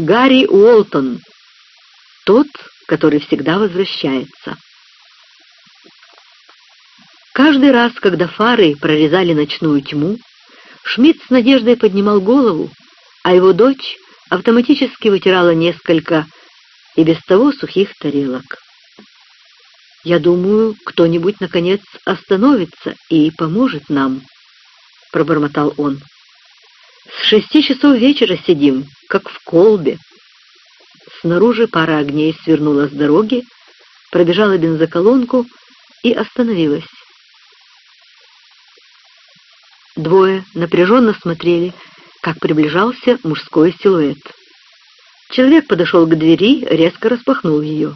Гарри Уолтон, тот, который всегда возвращается. Каждый раз, когда фары прорезали ночную тьму, Шмидт с надеждой поднимал голову, а его дочь автоматически вытирала несколько и без того сухих тарелок. «Я думаю, кто-нибудь, наконец, остановится и поможет нам», — пробормотал он. «С шести часов вечера сидим, как в колбе». Снаружи пара огней свернула с дороги, пробежала бензоколонку и остановилась. Двое напряженно смотрели, как приближался мужской силуэт. Человек подошел к двери, резко распахнул ее.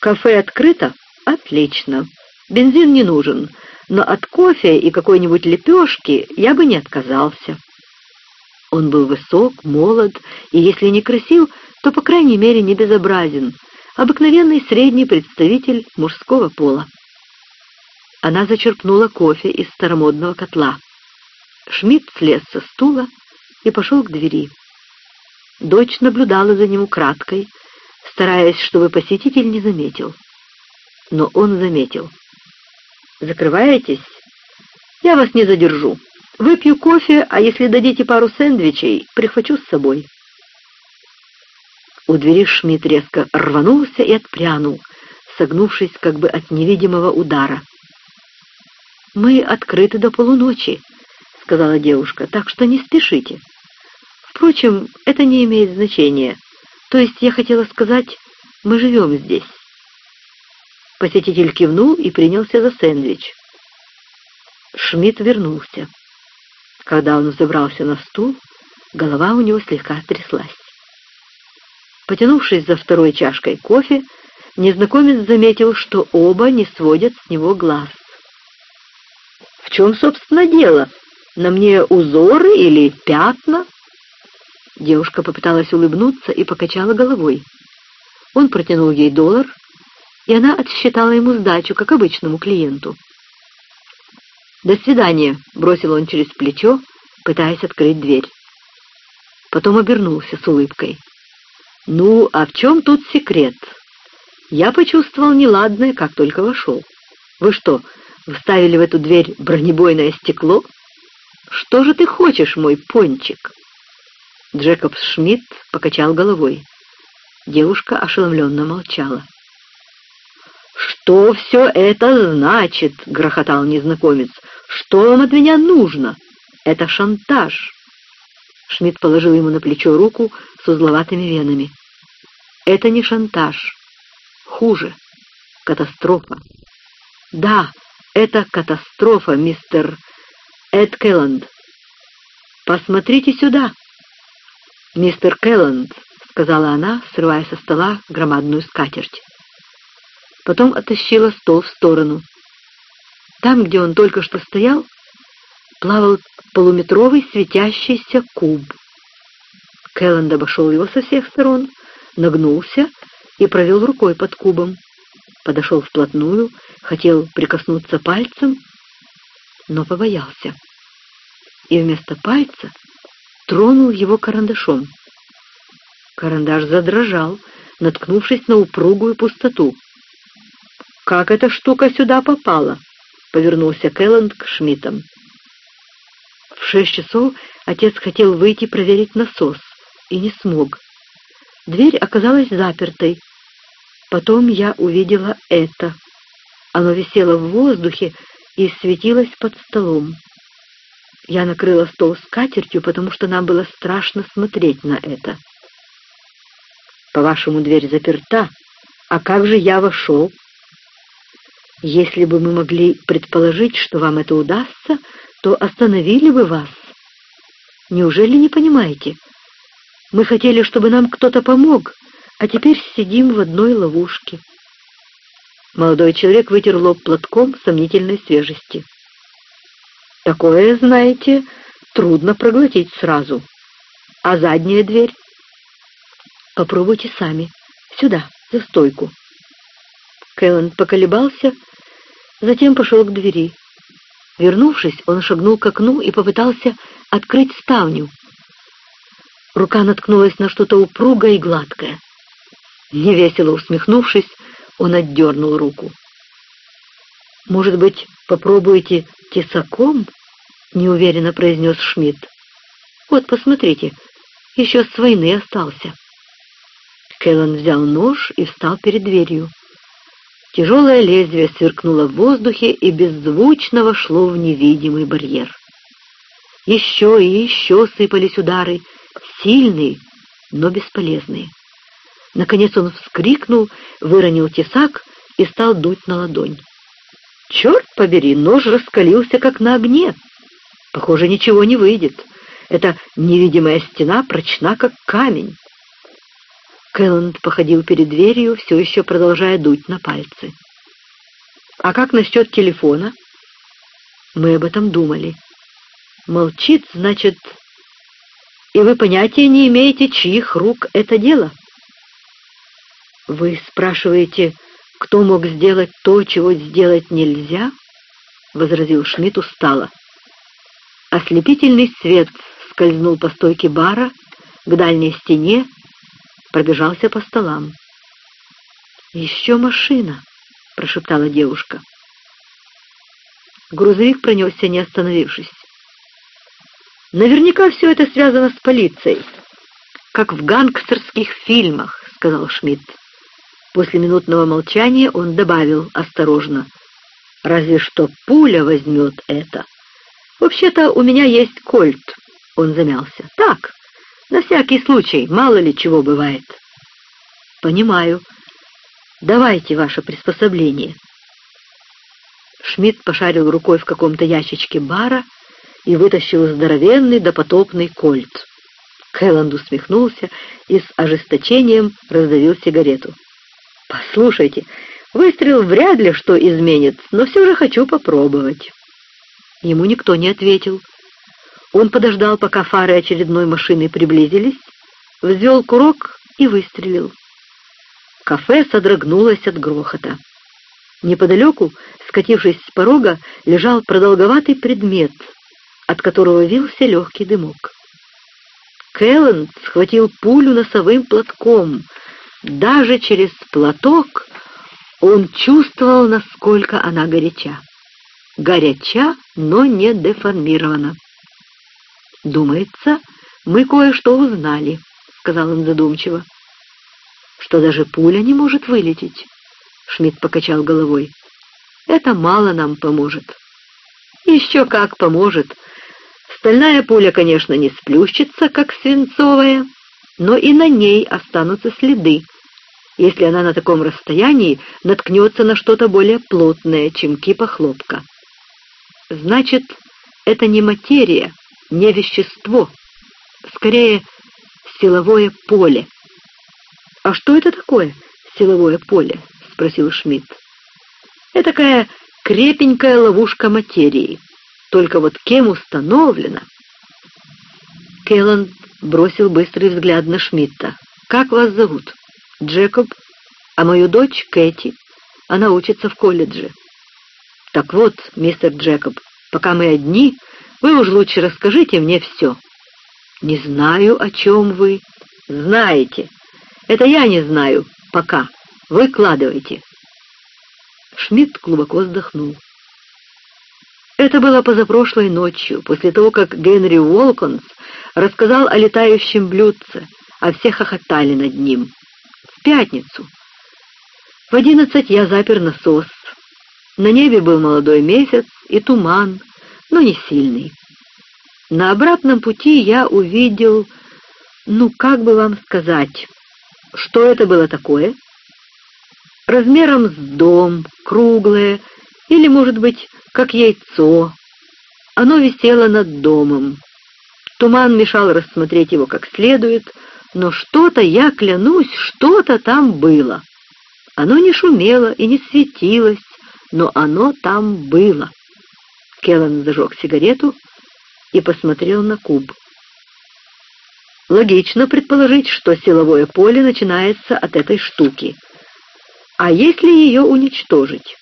«Кафе открыто? Отлично. Бензин не нужен, но от кофе и какой-нибудь лепешки я бы не отказался». Он был высок, молод и, если не красив, то, по крайней мере, не безобразен, обыкновенный средний представитель мужского пола. Она зачерпнула кофе из старомодного котла. Шмидт слез со стула и пошел к двери. Дочь наблюдала за ним украдкой, стараясь, чтобы посетитель не заметил. Но он заметил. «Закрываетесь? Я вас не задержу. Выпью кофе, а если дадите пару сэндвичей, прихвачу с собой». У двери Шмидт резко рванулся и отпрянул, согнувшись как бы от невидимого удара. «Мы открыты до полуночи», — сказала девушка, — «так что не спешите. Впрочем, это не имеет значения. То есть я хотела сказать, мы живем здесь». Посетитель кивнул и принялся за сэндвич. Шмидт вернулся. Когда он забрался на стул, голова у него слегка тряслась. Потянувшись за второй чашкой кофе, незнакомец заметил, что оба не сводят с него глаз. В чем, собственно, дело? На мне узоры или пятна?» Девушка попыталась улыбнуться и покачала головой. Он протянул ей доллар, и она отсчитала ему сдачу, как обычному клиенту. «До свидания», — бросил он через плечо, пытаясь открыть дверь. Потом обернулся с улыбкой. «Ну, а в чем тут секрет? Я почувствовал неладное, как только вошел. Вы что, вставили в эту дверь бронебойное стекло? Что же ты хочешь, мой пончик?» Джекоб Шмидт покачал головой. Девушка ошеломленно молчала. «Что все это значит?» — грохотал незнакомец. «Что вам от меня нужно? Это шантаж!» Шмидт положил ему на плечо руку с узловатыми венами. «Это не шантаж. Хуже. Катастрофа. Да, это катастрофа, мистер Эд Келланд. Посмотрите сюда. Мистер Келланд, сказала она, срывая со стола громадную скатерть. Потом оттащила стол в сторону. Там, где он только что стоял, плавал полуметровый светящийся куб. Келланд обошел его со всех сторон, нагнулся и провел рукой под кубом подошел вплотную, хотел прикоснуться пальцем, но побоялся. И вместо пальца тронул его карандашом. Карандаш задрожал, наткнувшись на упругую пустоту. «Как эта штука сюда попала?» — повернулся Кэлланд к Шмидтам. В шесть часов отец хотел выйти проверить насос и не смог. Дверь оказалась запертой, Потом я увидела это. Оно висело в воздухе и светилось под столом. Я накрыла стол скатертью, потому что нам было страшно смотреть на это. «По-вашему, дверь заперта? А как же я вошел?» «Если бы мы могли предположить, что вам это удастся, то остановили бы вас. Неужели не понимаете? Мы хотели, чтобы нам кто-то помог, а теперь сидим в одной ловушке. Молодой человек вытер лоб платком сомнительной свежести. Такое, знаете, трудно проглотить сразу. А задняя дверь? Попробуйте сами. Сюда, за стойку. Кэллен поколебался, затем пошел к двери. Вернувшись, он шагнул к окну и попытался открыть ставню. Рука наткнулась на что-то упругое и гладкое. Невесело усмехнувшись, он отдернул руку. «Может быть, попробуете тесаком?» — неуверенно произнес Шмидт. «Вот, посмотрите, еще с войны остался». Кэллен взял нож и встал перед дверью. Тяжелое лезвие сверкнуло в воздухе и беззвучно вошло в невидимый барьер. Еще и еще сыпались удары, сильные, но бесполезные. Наконец он вскрикнул, выронил тесак и стал дуть на ладонь. Черт побери, нож раскалился, как на огне. Похоже, ничего не выйдет. Эта невидимая стена прочна, как камень. Кэлланд походил перед дверью, все еще продолжая дуть на пальцы. «А как насчет телефона?» «Мы об этом думали. Молчит, значит, и вы понятия не имеете, чьих рук это дело. Вы спрашиваете, кто мог сделать то, чего сделать нельзя? возразил Шмидт устало. Ослепительный свет скользнул по стойке бара к дальней стене, пробежался по столам. «Еще машина!» — прошептала девушка. Грузовик пронесся, не остановившись. Наверняка все это связано с полицией, как в гангстерских фильмах, сказал Шмидт. После минутного молчания он добавил осторожно. «Разве что пуля возьмет это. Вообще-то у меня есть кольт». Он замялся. «Так, на всякий случай, мало ли чего бывает». «Понимаю. Давайте ваше приспособление». Шмидт пошарил рукой в каком-то ящичке бара и вытащил здоровенный допотопный кольт. Кэлланд усмехнулся и с ожесточением раздавил сигарету. «Послушайте, выстрел вряд ли что изменит, но все же хочу попробовать». Ему никто не ответил. Он подождал, пока фары очередной машины приблизились, взвел курок и выстрелил. Кафе содрогнулось от грохота. Неподалеку, скатившись с порога, лежал продолговатый предмет — от которого вился легкий дымок. Кэллен схватил пулю носовым платком. Даже через платок он чувствовал, насколько она горяча. Горяча, но не деформирована. «Думается, мы кое-что узнали», — сказал он задумчиво. «Что даже пуля не может вылететь?» Шмидт покачал головой. «Это мало нам поможет». «Еще как поможет», Стальная пуля, конечно, не сплющится, как свинцовая, но и на ней останутся следы, если она на таком расстоянии наткнется на что-то более плотное, чем кипа хлопка. Значит, это не материя, не вещество, скорее силовое поле. «А что это такое, силовое поле?» — спросил Шмидт. «Это такая крепенькая ловушка материи. Только вот кем установлено? Келлан бросил быстрый взгляд на Шмидта. «Как вас зовут?» «Джекоб. А мою дочь Кэти. Она учится в колледже». «Так вот, мистер Джекоб, пока мы одни, вы уж лучше расскажите мне все». «Не знаю, о чем вы». «Знаете. Это я не знаю. Пока. Выкладывайте». Шмидт глубоко вздохнул. Это было позапрошлой ночью, после того, как Генри Уолконс рассказал о летающем блюдце, а все хохотали над ним. В пятницу. В одиннадцать я запер насос. На небе был молодой месяц и туман, но не сильный. На обратном пути я увидел, ну, как бы вам сказать, что это было такое? Размером с дом, круглое, или, может быть, как яйцо. Оно висело над домом. Туман мешал рассмотреть его как следует, но что-то, я клянусь, что-то там было. Оно не шумело и не светилось, но оно там было. Келлен зажег сигарету и посмотрел на куб. Логично предположить, что силовое поле начинается от этой штуки. А если ее уничтожить?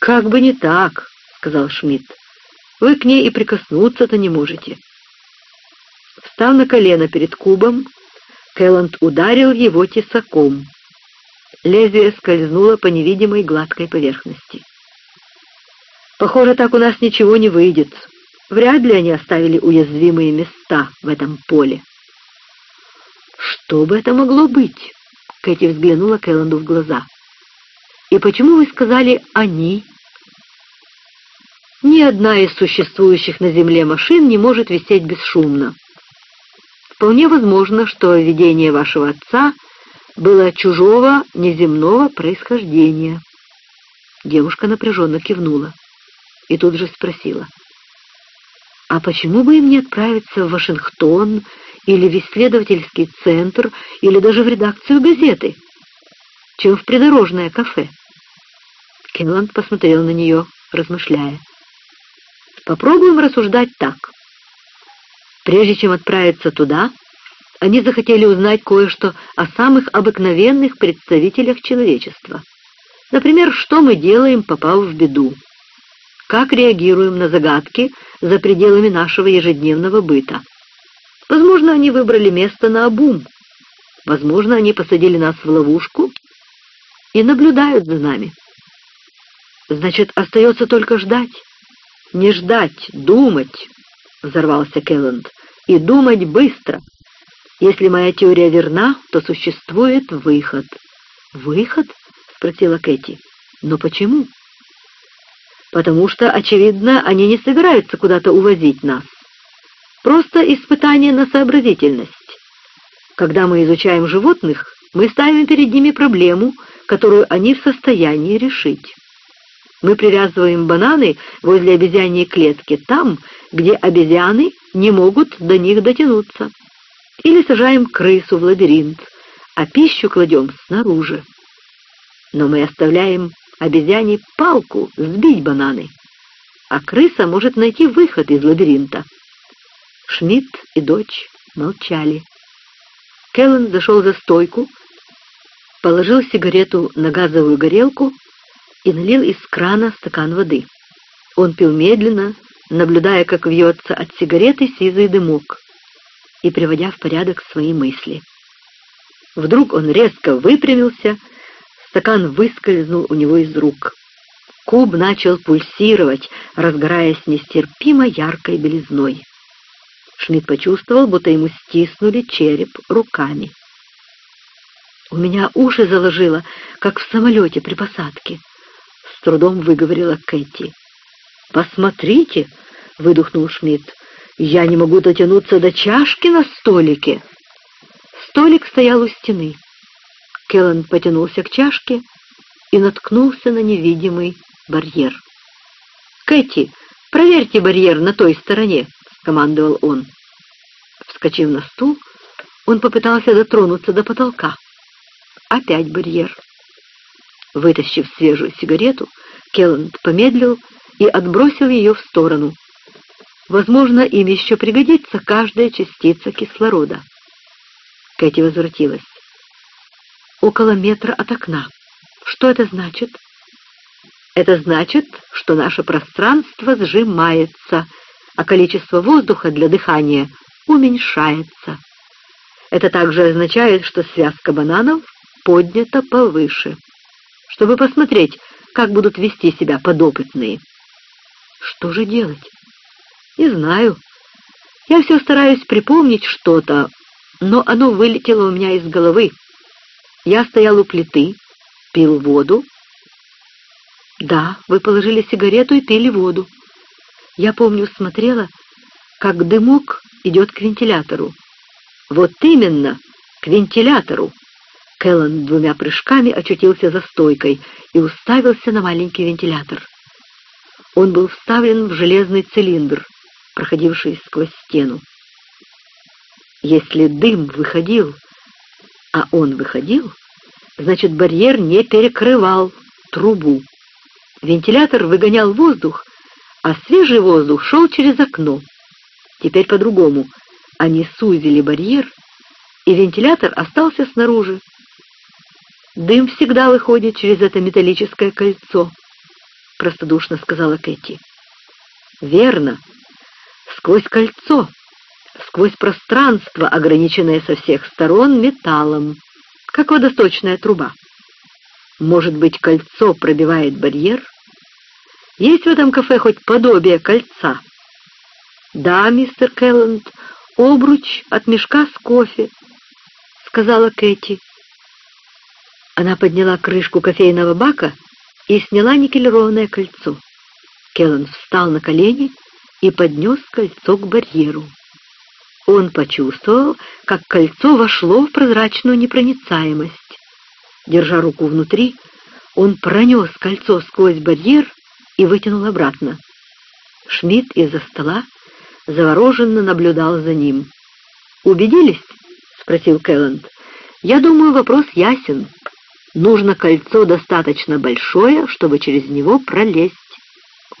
«Как бы не так», — сказал Шмидт. «Вы к ней и прикоснуться-то не можете». Встав на колено перед кубом, Кэлланд ударил его тесаком. Лезвие скользнуло по невидимой гладкой поверхности. «Похоже, так у нас ничего не выйдет. Вряд ли они оставили уязвимые места в этом поле». «Что бы это могло быть?» — Кэти взглянула Кэлланду в глаза. «И почему вы сказали «они»?» Ни одна из существующих на Земле машин не может висеть бесшумно. Вполне возможно, что видение вашего отца было чужого, неземного происхождения. Девушка напряженно кивнула и тут же спросила. «А почему бы им не отправиться в Вашингтон или в исследовательский центр или даже в редакцию газеты, чем в придорожное кафе?» Кенланд посмотрел на нее, размышляя. «Попробуем рассуждать так. Прежде чем отправиться туда, они захотели узнать кое-что о самых обыкновенных представителях человечества. Например, что мы делаем, попав в беду. Как реагируем на загадки за пределами нашего ежедневного быта. Возможно, они выбрали место на обум. Возможно, они посадили нас в ловушку и наблюдают за нами. Значит, остается только ждать. Не ждать, думать, — взорвался Келланд, — и думать быстро. Если моя теория верна, то существует выход. «Выход?» — спросила Кэти. «Но почему?» «Потому что, очевидно, они не собираются куда-то увозить нас. Просто испытание на сообразительность. Когда мы изучаем животных, мы ставим перед ними проблему, которую они в состоянии решить. Мы привязываем бананы возле обезьяньей клетки там, где обезьяны не могут до них дотянуться. Или сажаем крысу в лабиринт, а пищу кладем снаружи. Но мы оставляем обезьяне палку сбить бананы, а крыса может найти выход из лабиринта. Шмидт и дочь молчали. Келлен зашел за стойку, положил сигарету на газовую горелку и налил из крана стакан воды. Он пил медленно, наблюдая, как вьется от сигареты сизый дымок, и приводя в порядок свои мысли. Вдруг он резко выпрямился, стакан выскользнул у него из рук. Куб начал пульсировать, разгораясь нестерпимо яркой белизной. Шмидт почувствовал, будто ему стиснули череп руками. «У меня уши заложило, как в самолете при посадке», — с трудом выговорила Кэти. «Посмотрите!» — выдохнул Шмидт. «Я не могу дотянуться до чашки на столике!» Столик стоял у стены. Келлан потянулся к чашке и наткнулся на невидимый барьер. «Кэти, проверьте барьер на той стороне!» — командовал он. Вскочив на стул, он попытался дотронуться до потолка. Опять барьер. Вытащив свежую сигарету, Келланд помедлил и отбросил ее в сторону. Возможно, им еще пригодится каждая частица кислорода. Кэти возвратилась. Около метра от окна. Что это значит? Это значит, что наше пространство сжимается, а количество воздуха для дыхания уменьшается. Это также означает, что связка бананов поднята повыше, чтобы посмотреть, как будут вести себя подопытные. Что же делать? Не знаю. Я все стараюсь припомнить что-то, но оно вылетело у меня из головы. Я стоял у плиты, пил воду. Да, вы положили сигарету и пили воду. Я помню, смотрела, как дымок идет к вентилятору. Вот именно, к вентилятору. Кэллан двумя прыжками очутился за стойкой и уставился на маленький вентилятор. Он был вставлен в железный цилиндр, проходивший сквозь стену. Если дым выходил, а он выходил, значит, барьер не перекрывал трубу. Вентилятор выгонял воздух, а свежий воздух шел через окно. Теперь по-другому. Они сузили барьер, и вентилятор остался снаружи. Дым всегда выходит через это металлическое кольцо простодушно сказала Кэти. «Верно, сквозь кольцо, сквозь пространство, ограниченное со всех сторон металлом, как водосточная труба. Может быть, кольцо пробивает барьер? Есть в этом кафе хоть подобие кольца? Да, мистер Келланд, обруч от мешка с кофе, сказала Кэти. Она подняла крышку кофейного бака и сняла никелированное кольцо. Келланд встал на колени и поднес кольцо к барьеру. Он почувствовал, как кольцо вошло в прозрачную непроницаемость. Держа руку внутри, он пронес кольцо сквозь барьер и вытянул обратно. Шмидт из-за стола завороженно наблюдал за ним. «Убедились?» — спросил Кэлланд. «Я думаю, вопрос ясен. Нужно кольцо достаточно большое, чтобы через него пролезть».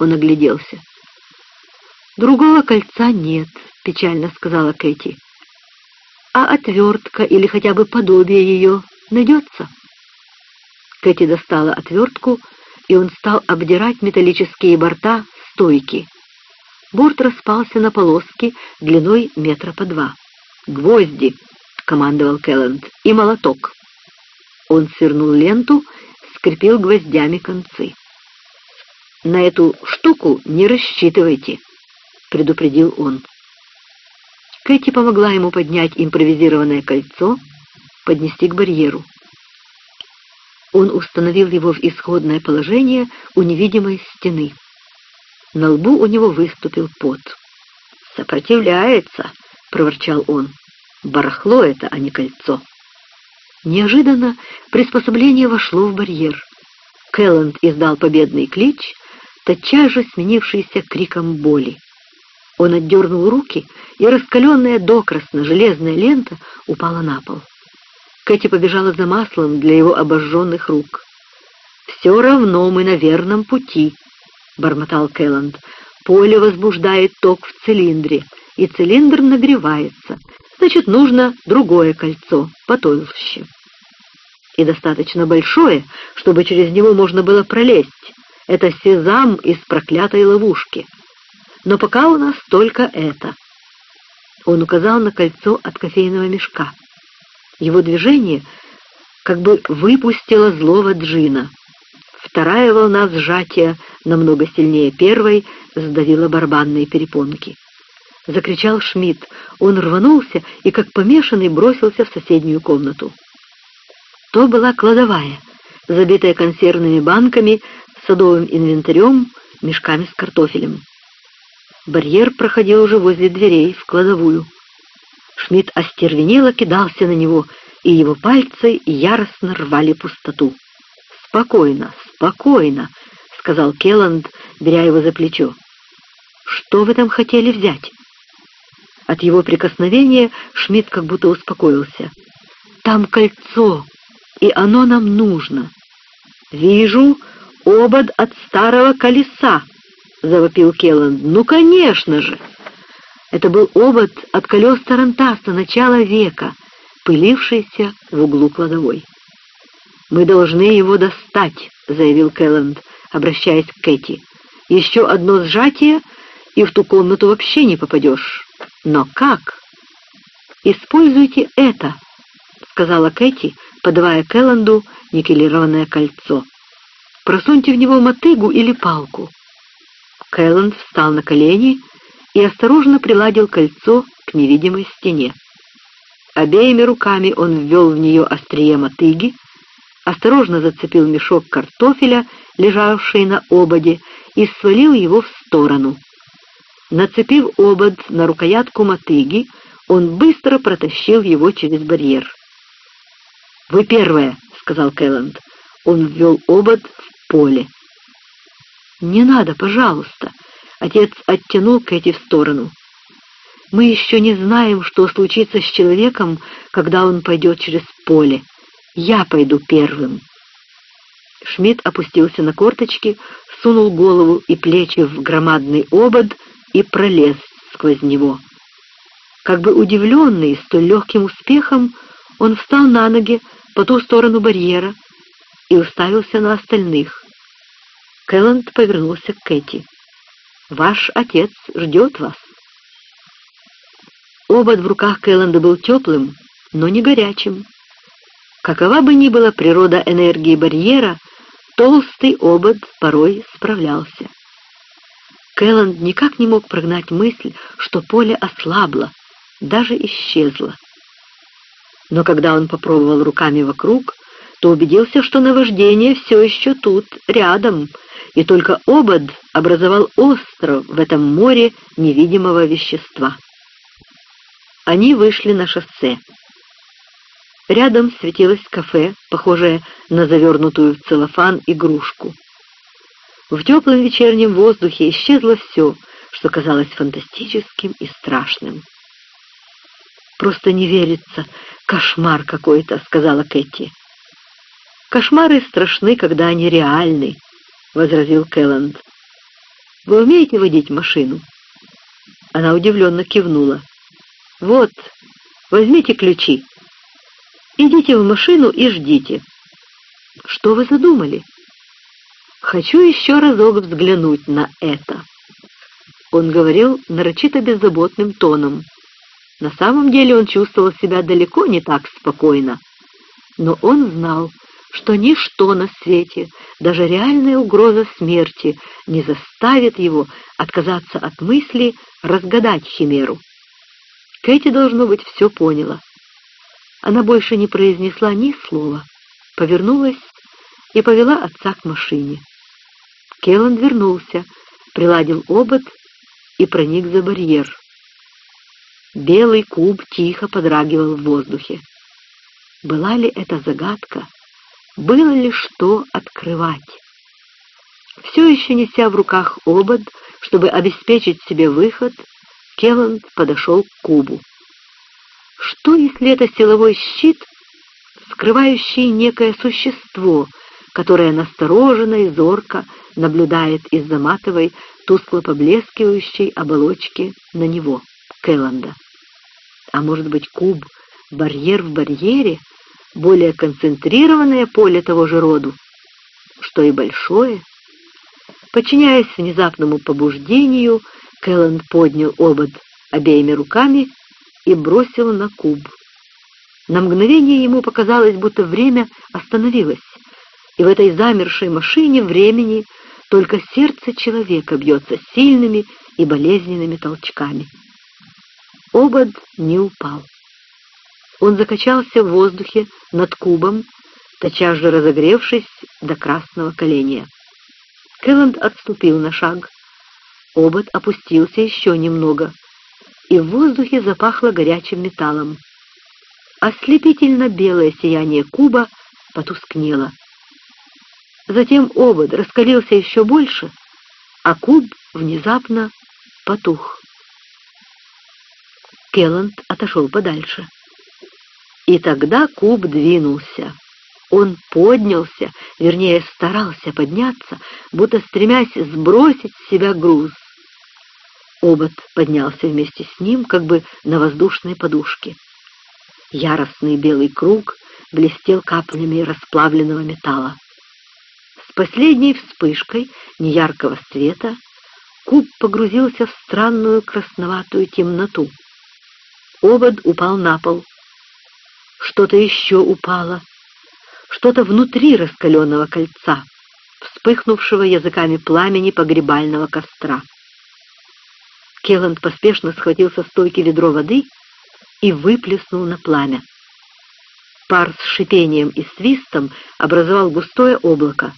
Он огляделся. «Другого кольца нет», — печально сказала Кэти. «А отвертка или хотя бы подобие ее найдется?» Кэти достала отвертку, и он стал обдирать металлические борта стойки. Борт распался на полоски длиной метра по два. «Гвозди!» — командовал Келленд. «И молоток!» Он свернул ленту, скрепил гвоздями концы. «На эту штуку не рассчитывайте», — предупредил он. Кэти помогла ему поднять импровизированное кольцо, поднести к барьеру. Он установил его в исходное положение у невидимой стены. На лбу у него выступил пот. «Сопротивляется!» — проворчал он. «Барахло это, а не кольцо!» Неожиданно приспособление вошло в барьер. Кэлланд издал победный клич, тотчас же сменившийся криком боли. Он отдернул руки, и раскаленная докрасно железная лента упала на пол. Кэти побежала за маслом для его обожженных рук. «Все равно мы на верном пути», — бормотал Кэлланд. «Поле возбуждает ток в цилиндре, и цилиндр нагревается. Значит, нужно другое кольцо, потолще. И достаточно большое, чтобы через него можно было пролезть. Это сезам из проклятой ловушки. Но пока у нас только это». Он указал на кольцо от кофейного мешка. Его движение как бы выпустило злого джина. Вторая волна сжатия, намного сильнее первой, сдавила барабанные перепонки. Закричал Шмидт. Он рванулся и, как помешанный, бросился в соседнюю комнату. То была кладовая, забитая консервными банками, садовым инвентарем, мешками с картофелем. Барьер проходил уже возле дверей в кладовую. Шмидт остервенело кидался на него, и его пальцы яростно рвали пустоту. «Спокойно, спокойно», — сказал Келланд, беря его за плечо. «Что вы там хотели взять?» От его прикосновения Шмидт как будто успокоился. «Там кольцо, и оно нам нужно». «Вижу обод от старого колеса», — завопил Келланд. «Ну, конечно же!» Это был обод от колес Тарантаса начала века, пылившийся в углу кладовой. «Мы должны его достать», — заявил Кэлленд, обращаясь к Кэти. «Еще одно сжатие, и в ту комнату вообще не попадешь. Но как?» «Используйте это», — сказала Кэти, подавая Кэлленду никелированное кольцо. «Просуньте в него мотыгу или палку». Кэлленд встал на колени и осторожно приладил кольцо к невидимой стене. Обеими руками он ввел в нее острие мотыги, осторожно зацепил мешок картофеля, лежавший на ободе, и свалил его в сторону. Нацепив обод на рукоятку мотыги, он быстро протащил его через барьер. «Вы первая», — сказал Кэлланд. Он ввел обод в поле. «Не надо, пожалуйста», Отец оттянул Кэти в сторону. «Мы еще не знаем, что случится с человеком, когда он пойдет через поле. Я пойду первым». Шмидт опустился на корточки, сунул голову и плечи в громадный обод и пролез сквозь него. Как бы удивленный столь легким успехом, он встал на ноги по ту сторону барьера и уставился на остальных. Кэлланд повернулся к Кэти. Ваш отец ждет вас. Обод в руках Кэлленда был теплым, но не горячим. Какова бы ни была природа энергии барьера, толстый обод порой справлялся. Кэлленд никак не мог прогнать мысль, что поле ослабло, даже исчезло. Но когда он попробовал руками вокруг, то убедился, что наваждение все еще тут, рядом, и только обод образовал остров в этом море невидимого вещества. Они вышли на шоссе. Рядом светилось кафе, похожее на завернутую в целлофан игрушку. В теплом вечернем воздухе исчезло все, что казалось фантастическим и страшным. «Просто не верится. Кошмар какой-то», — сказала Кэти. «Кошмары страшны, когда они реальны», — возразил Кэлланд. «Вы умеете водить машину?» Она удивленно кивнула. «Вот, возьмите ключи. Идите в машину и ждите». «Что вы задумали?» «Хочу еще разок взглянуть на это». Он говорил нарочито беззаботным тоном. На самом деле он чувствовал себя далеко не так спокойно. Но он знал, что ничто на свете, даже реальная угроза смерти, не заставит его отказаться от мысли разгадать химеру. Кэти, должно быть, все поняла. Она больше не произнесла ни слова, повернулась и повела отца к машине. Келлан вернулся, приладил обод и проник за барьер. Белый куб тихо подрагивал в воздухе. Была ли это загадка? Было ли что открывать? Все еще неся в руках обод, чтобы обеспечить себе выход, Келланд подошел к кубу. Что, если это силовой щит, скрывающий некое существо, которое настороженно и зорко наблюдает из-за матовой, тускло поблескивающей оболочки на него, Келланда? А может быть, куб — барьер в барьере, более концентрированное поле того же роду, что и большое. Подчиняясь внезапному побуждению, Кэллен поднял обод обеими руками и бросил на куб. На мгновение ему показалось, будто время остановилось, и в этой замершей машине времени только сердце человека бьется сильными и болезненными толчками. Обод не упал. Он закачался в воздухе над кубом, тотчас же разогревшись до красного коленя. Кэлланд отступил на шаг. Обод опустился еще немного, и в воздухе запахло горячим металлом. Ослепительно белое сияние куба потускнело. Затем обод раскалился еще больше, а куб внезапно потух. Келланд отошел подальше. И тогда куб двинулся. Он поднялся, вернее, старался подняться, будто стремясь сбросить с себя груз. Обод поднялся вместе с ним, как бы на воздушной подушке. Яростный белый круг блестел каплями расплавленного металла. С последней вспышкой неяркого света куб погрузился в странную красноватую темноту. Обод упал на пол, что-то еще упало, что-то внутри раскаленного кольца, вспыхнувшего языками пламени погребального костра. Келланд поспешно схватил со стойки ведро воды и выплеснул на пламя. Пар с шипением и свистом образовал густое облако.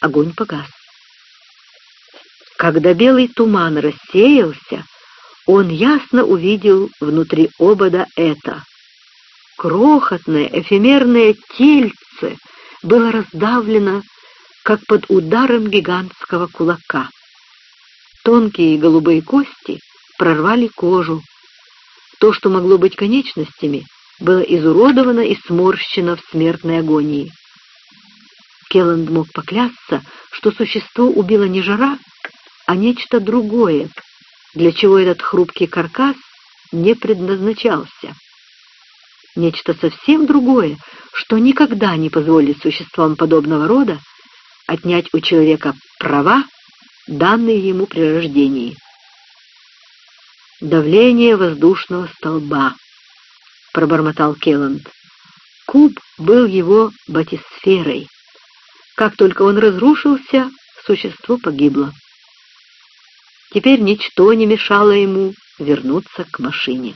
Огонь погас. Когда белый туман рассеялся, он ясно увидел внутри обода это крохотное эфемерное тельце было раздавлено, как под ударом гигантского кулака. Тонкие голубые кости прорвали кожу. То, что могло быть конечностями, было изуродовано и сморщено в смертной агонии. Келланд мог поклясться, что существо убило не жара, а нечто другое, для чего этот хрупкий каркас не предназначался нечто совсем другое, что никогда не позволит существам подобного рода отнять у человека права, данные ему при рождении. давление воздушного столба, пробормотал Келланд. Куб был его батисферой. Как только он разрушился, существо погибло. Теперь ничто не мешало ему вернуться к машине.